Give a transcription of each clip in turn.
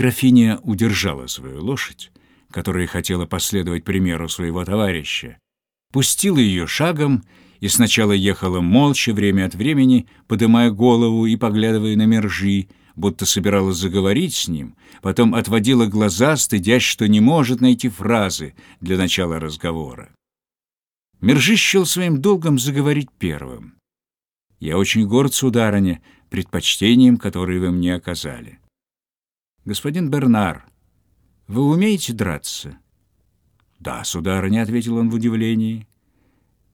Графиня удержала свою лошадь, которая хотела последовать примеру своего товарища, пустила ее шагом и сначала ехала молча время от времени, подымая голову и поглядывая на мержи, будто собиралась заговорить с ним, потом отводила глаза, стыдясь, что не может найти фразы для начала разговора. Мержи счел своим долгом заговорить первым. «Я очень горд, сударыня, предпочтением, которое вы мне оказали. Господин Бернар, вы умеете драться?» «Да, сударыня», — ответил он в удивлении.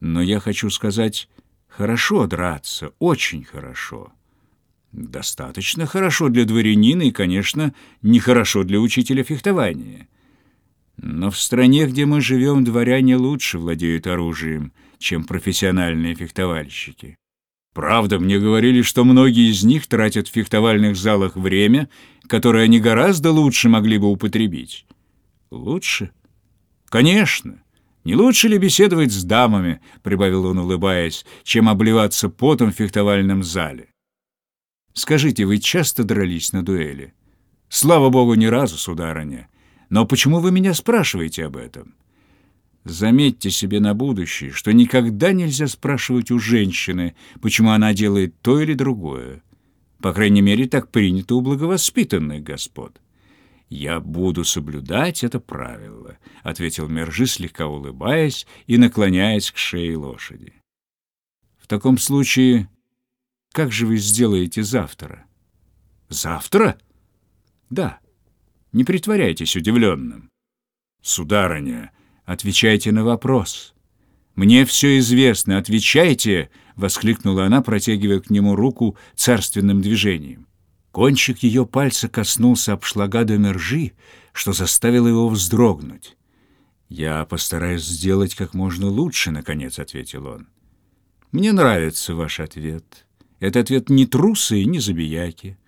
«Но я хочу сказать, хорошо драться, очень хорошо». «Достаточно хорошо для дворянина и, конечно, нехорошо для учителя фехтования». Но в стране, где мы живем, дворяне лучше владеют оружием, чем профессиональные фехтовальщики. Правда, мне говорили, что многие из них тратят в фехтовальных залах время, которое они гораздо лучше могли бы употребить. Лучше? Конечно. Не лучше ли беседовать с дамами, прибавил он, улыбаясь, чем обливаться потом в фехтовальном зале? Скажите, вы часто дрались на дуэли? Слава богу, ни разу, сударыня. Но почему вы меня спрашиваете об этом? Заметьте себе на будущее, что никогда нельзя спрашивать у женщины, почему она делает то или другое. По крайней мере, так принято у благовоспитанных господ. «Я буду соблюдать это правило», — ответил Мержи, слегка улыбаясь и наклоняясь к шее лошади. «В таком случае, как же вы сделаете завтра?» «Завтра?» «Да. Не притворяйтесь удивленным». «Сударыня, отвечайте на вопрос». «Мне все известно, отвечайте!» — воскликнула она, протягивая к нему руку царственным движением. Кончик ее пальца коснулся обшлага до мержи, что заставило его вздрогнуть. «Я постараюсь сделать как можно лучше», — наконец ответил он. «Мне нравится ваш ответ. Это ответ не труса и не забияки.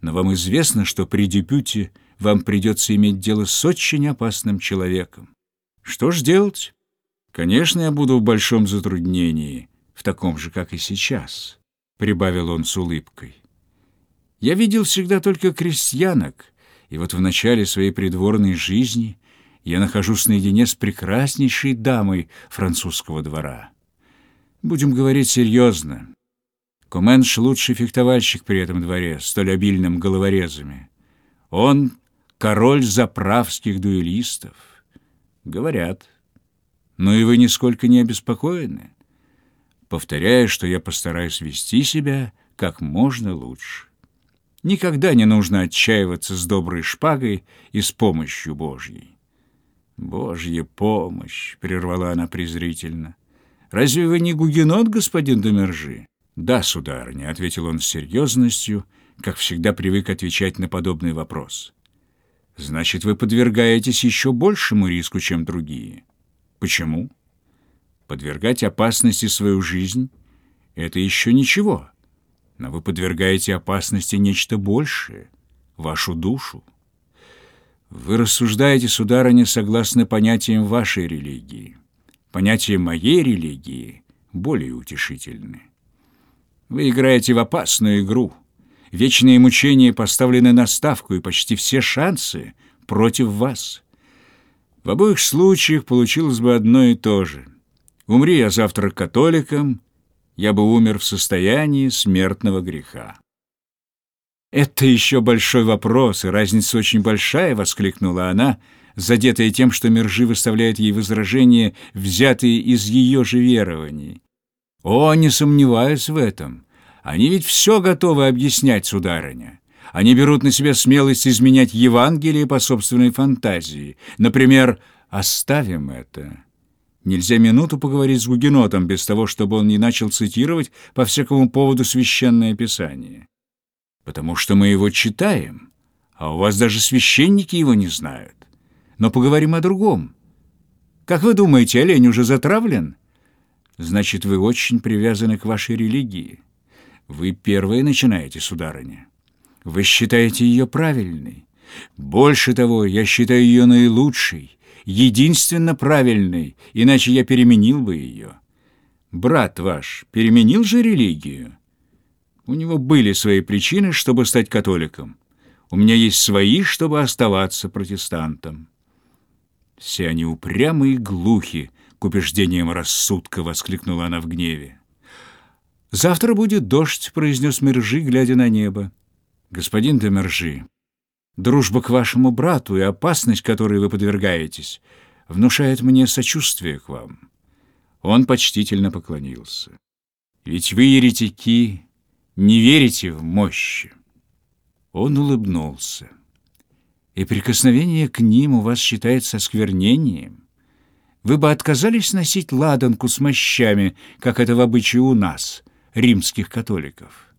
Но вам известно, что при дебюте вам придется иметь дело с очень опасным человеком. Что ж делать? Конечно, я буду в большом затруднении, в таком же, как и сейчас, — прибавил он с улыбкой. Я видел всегда только крестьянок, и вот в начале своей придворной жизни я нахожусь наедине с прекраснейшей дамой французского двора. Будем говорить серьезно. Коменш — лучший фехтовальщик при этом дворе, столь обильным головорезами. Он — король заправских дуэлистов. Говорят. Но и вы нисколько не обеспокоены. Повторяю, что я постараюсь вести себя как можно лучше. Никогда не нужно отчаиваться с доброй шпагой и с помощью Божьей. «Божья помощь!» — прервала она презрительно. «Разве вы не гугенот, господин Домержи?» «Да, сударыня», — ответил он с серьезностью, как всегда привык отвечать на подобный вопрос. Значит, вы подвергаетесь еще большему риску, чем другие. Почему? Подвергать опасности свою жизнь — это еще ничего. Но вы подвергаете опасности нечто большее — вашу душу. Вы рассуждаете, сударыня, согласно понятиям вашей религии. Понятия моей религии более утешительны. Вы играете в опасную игру — Вечные мучения поставлены на ставку, и почти все шансы против вас. В обоих случаях получилось бы одно и то же. Умри я завтра католиком, я бы умер в состоянии смертного греха. «Это еще большой вопрос, и разница очень большая», — воскликнула она, задетая тем, что Мержи выставляет ей возражения, взятые из ее же верований. «О, не сомневаюсь в этом. Они ведь все готовы объяснять, сударыня. Они берут на себя смелость изменять Евангелие по собственной фантазии. Например, «Оставим это». Нельзя минуту поговорить с Гугенотом без того, чтобы он не начал цитировать по всякому поводу священное писание. Потому что мы его читаем, а у вас даже священники его не знают. Но поговорим о другом. Как вы думаете, олень уже затравлен? Значит, вы очень привязаны к вашей религии. Вы первые начинаете, сударыня. Вы считаете ее правильной. Больше того, я считаю ее наилучшей, единственно правильной, иначе я переменил бы ее. Брат ваш переменил же религию? У него были свои причины, чтобы стать католиком. У меня есть свои, чтобы оставаться протестантом. Все они упрямы и глухи, к убеждениям рассудка, воскликнула она в гневе. «Завтра будет дождь», — произнес Мержи, глядя на небо. «Господин де Мержи, дружба к вашему брату и опасность, которой вы подвергаетесь, внушает мне сочувствие к вам». Он почтительно поклонился. «Ведь вы, еретики, не верите в мощи». Он улыбнулся. «И прикосновение к ним у вас считается осквернением? Вы бы отказались носить ладанку с мощами, как это в обычае у нас, римских католиков?»